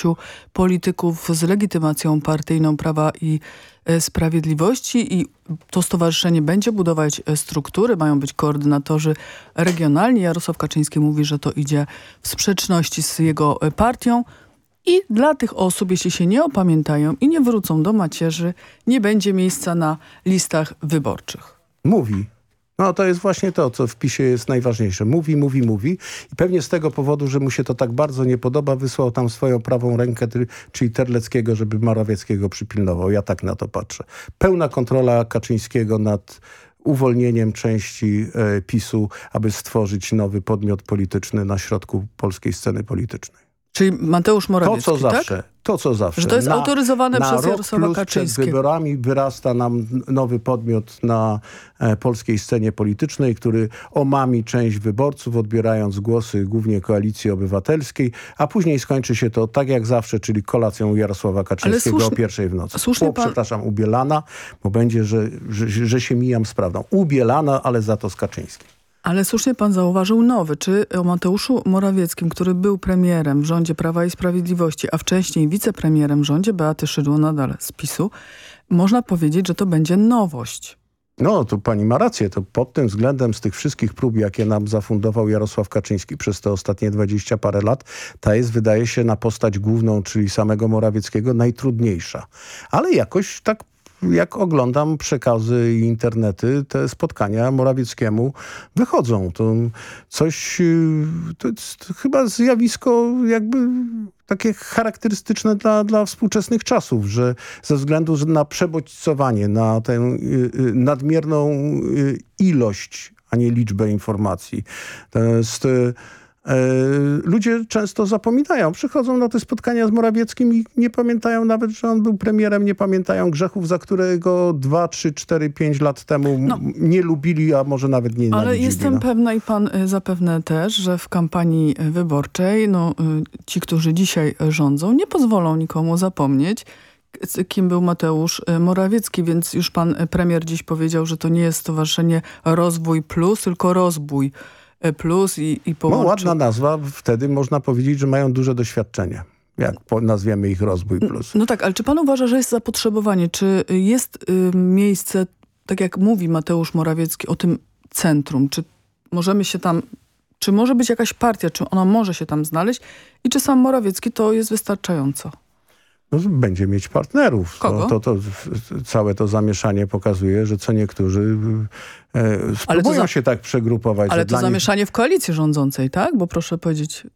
polityków z legitymacją partyjną Prawa i e, Sprawiedliwości i to stowarzyszenie będzie budować e, struktury, mają być koordynatorzy regionalni. Jarosław Kaczyński mówi, że to idzie w sprzeczności z jego e, partią. I dla tych osób, jeśli się nie opamiętają i nie wrócą do macierzy, nie będzie miejsca na listach wyborczych.
Mówi no to jest właśnie to, co w PiSie jest najważniejsze. Mówi, mówi, mówi i pewnie z tego powodu, że mu się to tak bardzo nie podoba, wysłał tam swoją prawą rękę, czyli Terleckiego, żeby Morawieckiego przypilnował. Ja tak na to patrzę. Pełna kontrola Kaczyńskiego nad uwolnieniem części e, PiSu, aby stworzyć nowy podmiot polityczny na środku polskiej sceny politycznej.
Czyli Mateusz Morawiecki,
To, co
tak?
zawsze. To, co zawsze.
Że to jest na, autoryzowane
na
przez Jarosława
plus
Kaczyńskiego.
przed wyborami wyrasta nam nowy podmiot na e, polskiej scenie politycznej, który omami część wyborców, odbierając głosy głównie Koalicji Obywatelskiej, a później skończy się to tak jak zawsze, czyli kolacją Jarosława Kaczyńskiego
słusznie,
o pierwszej w nocy.
Słusznie
o,
pan...
przepraszam, ubielana, bo będzie, że, że, że się mijam z prawdą. Ubielana, ale za to z Kaczyńskim.
Ale słusznie pan zauważył nowy. Czy o Mateuszu Morawieckim, który był premierem w rządzie Prawa i Sprawiedliwości, a wcześniej wicepremierem w rządzie Beaty Szydło nadal z PiSu, można powiedzieć, że to będzie nowość.
No, tu pani ma rację. To pod tym względem z tych wszystkich prób, jakie nam zafundował Jarosław Kaczyński przez te ostatnie dwadzieścia parę lat, ta jest, wydaje się, na postać główną, czyli samego Morawieckiego, najtrudniejsza. Ale jakoś tak jak oglądam przekazy i internety, te spotkania Morawieckiemu wychodzą. To coś, y, to jest chyba zjawisko jakby takie charakterystyczne dla, dla współczesnych czasów, że ze względu na przebodźcowanie, na tę y, y, nadmierną ilość, a nie liczbę informacji, to jest ludzie często zapominają, przychodzą na te spotkania z Morawieckim i nie pamiętają nawet, że on był premierem, nie pamiętają grzechów, za które go 2, 3, 4, 5 lat temu no, nie lubili, a może nawet nie
Ale jestem no. pewna i pan y, zapewne też, że w kampanii wyborczej no, y, ci, którzy dzisiaj rządzą, nie pozwolą nikomu zapomnieć, kim był Mateusz y, Morawiecki, więc już pan premier dziś powiedział, że to nie jest Stowarzyszenie Rozwój Plus, tylko Rozbój plus i, i połączy...
No ładna nazwa, wtedy można powiedzieć, że mają duże doświadczenie jak nazwiemy ich Rozwój Plus.
No tak, ale czy pan uważa, że jest zapotrzebowanie? Czy jest y, miejsce, tak jak mówi Mateusz Morawiecki o tym centrum? Czy możemy się tam, czy może być jakaś partia, czy ona może się tam znaleźć? I czy sam Morawiecki to jest wystarczająco?
No, będzie mieć partnerów.
Kogo?
To, to, to, całe to zamieszanie pokazuje, że co niektórzy e, spróbują za... się tak przegrupować.
Ale to zamieszanie nich... w koalicji rządzącej, tak? Bo proszę powiedzieć...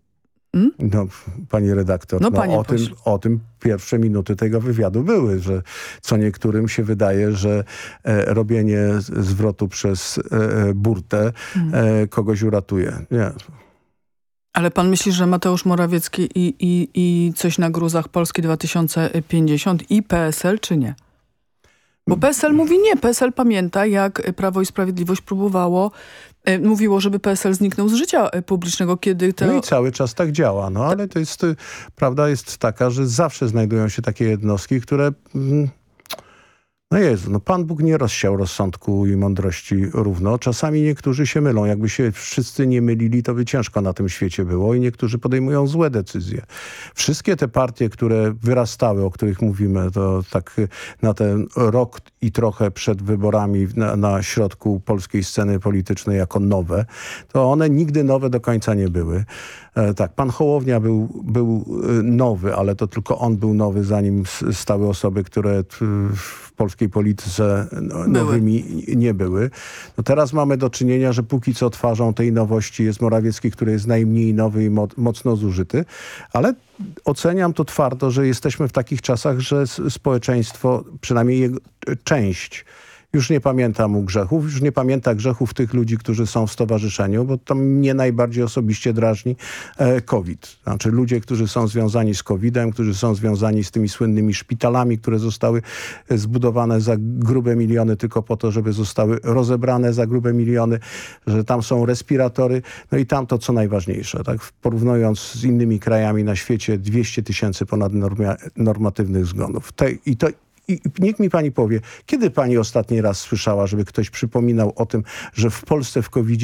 Hmm?
No, pani redaktor, no, no, o, tym, o tym pierwsze minuty tego wywiadu były, że co niektórym się wydaje, że e, robienie zwrotu przez e, burtę hmm. e, kogoś uratuje. Nie.
Ale pan myśli, że Mateusz Morawiecki i, i, i coś na gruzach Polski 2050 i PSL, czy nie? Bo PSL mówi nie. PSL pamięta, jak Prawo i Sprawiedliwość próbowało e, mówiło, żeby PSL zniknął z życia e, publicznego, kiedy te...
No i cały czas tak działa, no ale to jest, y, prawda jest taka, że zawsze znajdują się takie jednostki, które... Mm, no Jezu, no Pan Bóg nie rozsiał rozsądku i mądrości równo. Czasami niektórzy się mylą. Jakby się wszyscy nie mylili, to by ciężko na tym świecie było i niektórzy podejmują złe decyzje. Wszystkie te partie, które wyrastały, o których mówimy, to tak na ten rok i trochę przed wyborami na, na środku polskiej sceny politycznej jako nowe, to one nigdy nowe do końca nie były. E, tak, pan Hołownia był, był e, nowy, ale to tylko on był nowy, zanim stały osoby, które polskiej polityce no, nowymi nie były. No teraz mamy do czynienia, że póki co twarzą tej nowości jest Morawiecki, który jest najmniej nowy i mo mocno zużyty, ale oceniam to twardo, że jesteśmy w takich czasach, że społeczeństwo, przynajmniej jego część, już nie pamięta mu grzechów, już nie pamięta grzechów tych ludzi, którzy są w stowarzyszeniu, bo to mnie najbardziej osobiście drażni e, COVID. Znaczy ludzie, którzy są związani z COVID-em, którzy są związani z tymi słynnymi szpitalami, które zostały e, zbudowane za grube miliony tylko po to, żeby zostały rozebrane za grube miliony, że tam są respiratory, no i tam to co najważniejsze. Tak? Porównując z innymi krajami na świecie 200 tysięcy ponad normatywnych zgonów. Te, I to i niech mi pani powie, kiedy pani ostatni raz słyszała, żeby ktoś przypominał o tym, że w Polsce w covid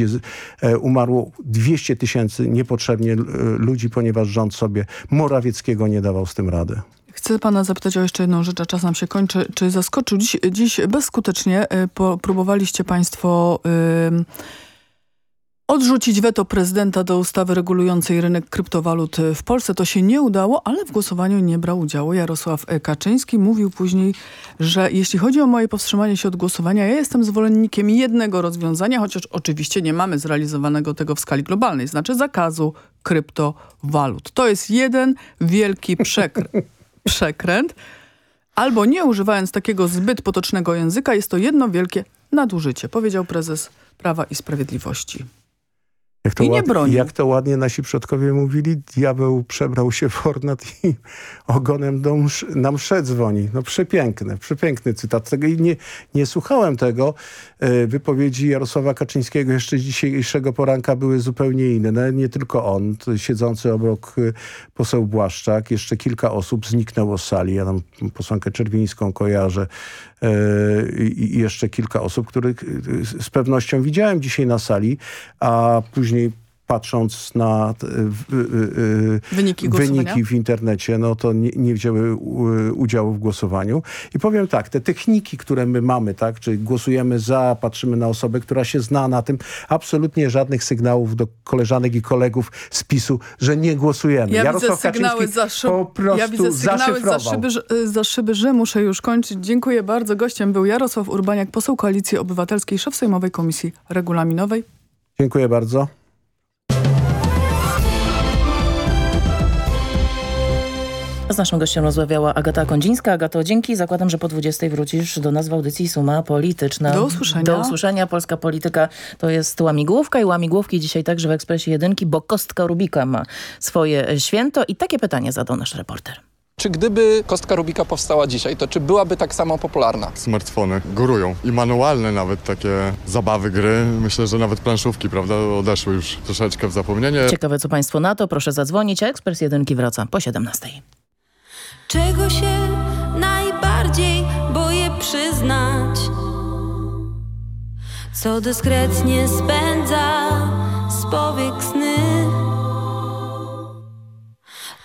e, umarło 200 tysięcy niepotrzebnie e, ludzi, ponieważ rząd sobie Morawieckiego nie dawał z tym rady?
Chcę pana zapytać o jeszcze jedną rzecz, a czas nam się kończy. Czy zaskoczył dziś, dziś bezskutecznie e, próbowaliście państwo... odrzucić weto prezydenta do ustawy regulującej rynek kryptowalut w Polsce. To się nie udało, ale w głosowaniu nie brał udziału. Jarosław Kaczyński mówił później, że jeśli chodzi o moje powstrzymanie się od głosowania, ja jestem zwolennikiem jednego rozwiązania, chociaż oczywiście nie mamy zrealizowanego tego w skali globalnej, znaczy zakazu kryptowalut. To jest jeden wielki przekr *laughs* przekręt. Albo nie używając takiego zbyt potocznego języka, jest to jedno wielkie nadużycie, powiedział prezes Prawa i Sprawiedliwości.
Jak to, I nie broni. jak to ładnie nasi przodkowie mówili, diabeł przebrał się w ornat i *laughs* ogonem do msz, na msze dzwoni. No przepiękne, przepiękny cytat. Tego i nie, nie słuchałem tego. E, wypowiedzi Jarosława Kaczyńskiego jeszcze dzisiejszego poranka były zupełnie inne. No, nie tylko on, siedzący obok e, poseł Błaszczak, jeszcze kilka osób zniknęło z sali. Ja tam posłankę Czerwińską kojarzę e, i jeszcze kilka osób, których z pewnością widziałem dzisiaj na sali, a później patrząc na
wyniki,
wyniki, w internecie, no to nie, nie wzięły udziału w głosowaniu. I powiem tak, te techniki, które my mamy, tak, czyli głosujemy za, patrzymy na osobę, która się zna na tym, absolutnie żadnych sygnałów do koleżanek i kolegów z PiSu, że nie głosujemy.
Ja Jarosław widzę sygnały za po prostu ja widzę sygnały za szyby, za szyby, że muszę już kończyć. Dziękuję bardzo. Gościem był Jarosław Urbaniak, poseł Koalicji Obywatelskiej, szef Sejmowej Komisji Regulaminowej.
Dziękuję bardzo.
Z naszym gościem rozmawiała Agata Kondzińska. Agato, dzięki. Zakładam, że po 20 wrócisz do nas w audycji Suma Polityczna.
Do usłyszenia.
Do usłyszenia. Polska polityka to jest łamigłówka i łamigłówki dzisiaj także w Ekspresie Jedynki, bo Kostka Rubika ma swoje święto. I takie pytanie zadał nasz reporter.
Czy gdyby kostka Rubika powstała dzisiaj, to czy byłaby tak samo popularna?
Smartfony górują i manualne nawet takie zabawy, gry. Myślę, że nawet planszówki, prawda, odeszły już troszeczkę w zapomnienie.
Ciekawe, co państwo na to. Proszę zadzwonić, a Ekspres Jedynki wraca po 17.
Czego się najbardziej boję przyznać? Co dyskretnie spędza z powiek sny?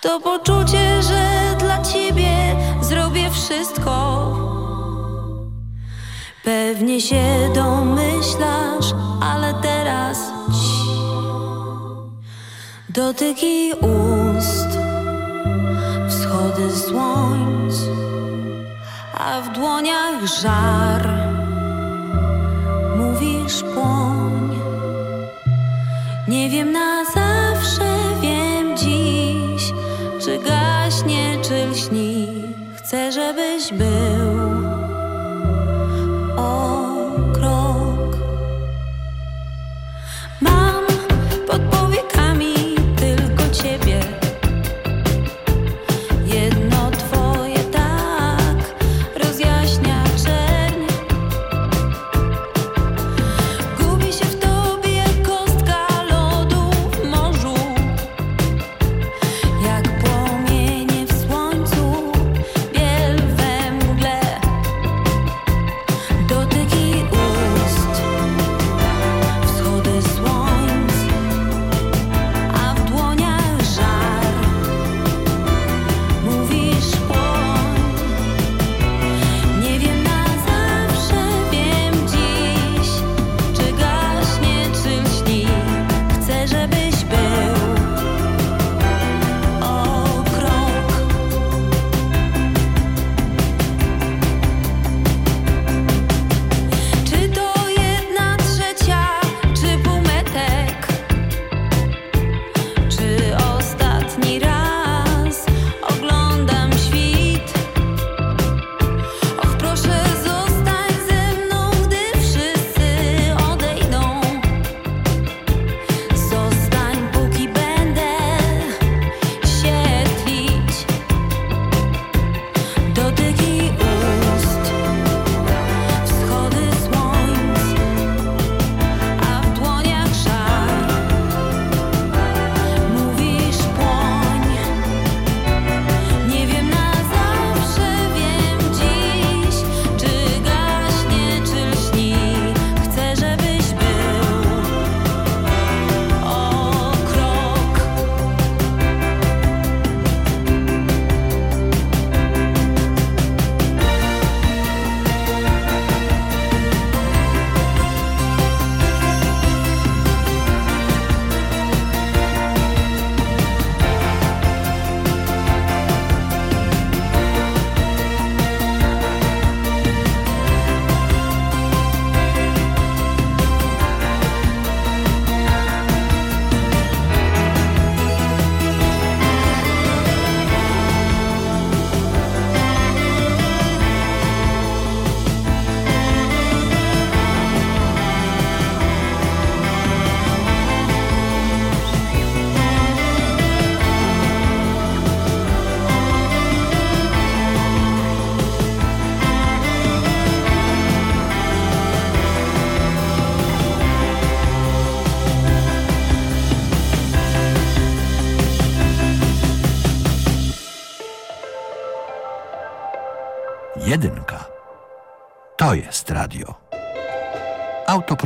To poczucie, że dla ciebie zrobię wszystko. Pewnie się domyślasz, ale teraz ci dotyki ust wschody słońc, a w dłoniach żar. Mówisz płoń, nie wiem na zawsze,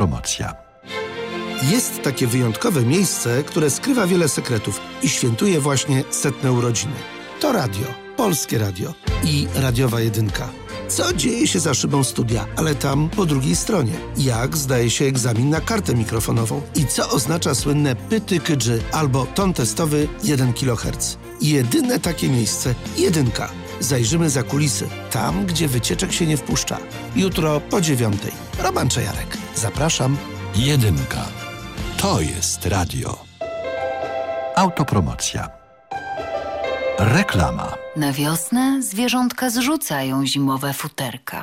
Autopromocja.
Jest takie wyjątkowe miejsce, które skrywa wiele sekretów i świętuje właśnie setne urodziny. To radio, Polskie Radio i Radiowa Jedynka. Co dzieje się za szybą studia, ale tam po drugiej stronie? Jak zdaje się egzamin na kartę mikrofonową? I co oznacza słynne pyty kydży albo ton testowy 1 kHz? Jedyne takie miejsce, jedynka. Zajrzymy za kulisy, tam gdzie wycieczek się nie wpuszcza. Jutro po dziewiątej. Roman Czajarek. Zapraszam.
Jedynka. To jest radio. Autopromocja. Reklama.
Na wiosnę zwierzątka zrzucają zimowe futerka.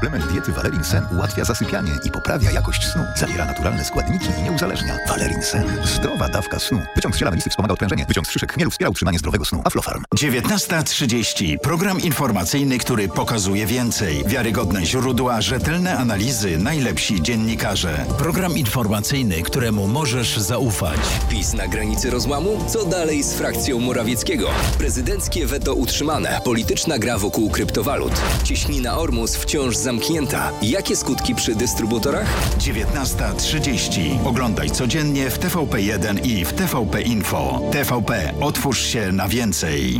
Suplement diety Valerin Sen ułatwia zasypianie i poprawia jakość snu. Zawiera naturalne składniki i nie uzależnia. Valerin Sen. Zdrowa dawka snu. Wyciąg z ziela melisy wspomaga odprężenie. Wyciąg z szyszek chmielu wspiera utrzymanie zdrowego snu. Aflofarm.
19.30. Program informacyjny, który pokazuje więcej. Wiarygodne źródła, rzetelne analizy, najlepsi dziennikarze. Program informacyjny, któremu możesz zaufać.
PiS na granicy rozłamu? Co dalej z frakcją Morawieckiego? Prezydenckie weto utrzymane. Polityczna gra wokół kryptowalut. Cieśnina Ormus wciąż zamknięta. Jakie skutki przy dystrybutorach?
19.30. Oglądaj codziennie w TVP1 i w TVP Info. TVP. Otwórz się na więcej.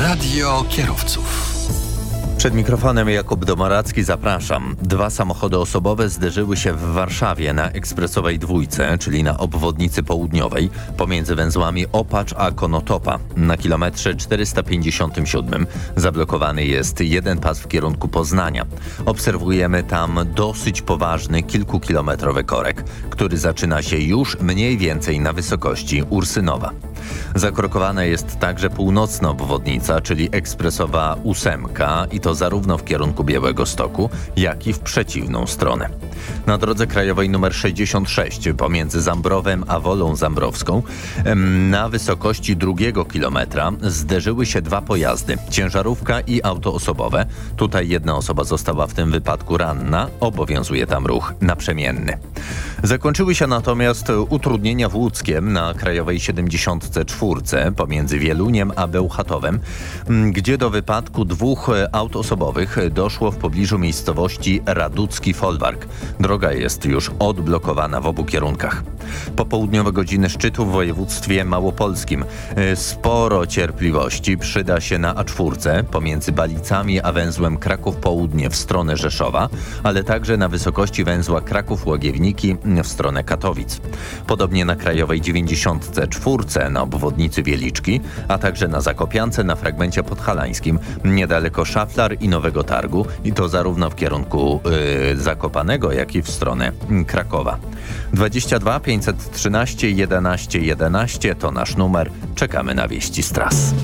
Radio kierowców.
Przed mikrofonem Jakub Domoracki zapraszam. Dwa samochody osobowe zderzyły się w Warszawie na ekspresowej dwójce, czyli na obwodnicy południowej, pomiędzy węzłami Opacz a Konotopa. Na kilometrze 457 zablokowany jest jeden pas w kierunku Poznania. Obserwujemy tam dosyć poważny kilkukilometrowy korek, który zaczyna się już mniej więcej na wysokości Ursynowa. Zakrokowana jest także północna obwodnica, czyli ekspresowa ósemka i to zarówno w kierunku Białego Stoku, jak i w przeciwną stronę. Na drodze krajowej nr 66 pomiędzy Zambrowem a Wolą Zambrowską na wysokości drugiego kilometra zderzyły się dwa pojazdy, ciężarówka i auto osobowe. Tutaj jedna osoba została w tym wypadku ranna, obowiązuje tam ruch naprzemienny. Zakończyły się natomiast utrudnienia w Łódzkiem na krajowej 74 pomiędzy Wieluniem a Bełchatowem, gdzie do wypadku dwóch aut osobowych doszło w pobliżu miejscowości Raducki Folwark. Droga jest już odblokowana w obu kierunkach. Popołudniowe godziny szczytu w województwie małopolskim. Sporo cierpliwości przyda się na A4 pomiędzy Balicami a węzłem Kraków Południe w stronę Rzeszowa, ale także na wysokości węzła Kraków-Łagiewniki w stronę Katowic. Podobnie na krajowej 94 na obwodnicy Wieliczki, a także na Zakopiance na fragmencie podhalańskim, niedaleko Szaflar i Nowego Targu i to zarówno w kierunku yy, Zakopanego, jak i w stronę Krakowa. 22 513 11 11 to nasz numer. Czekamy na wieści z tras.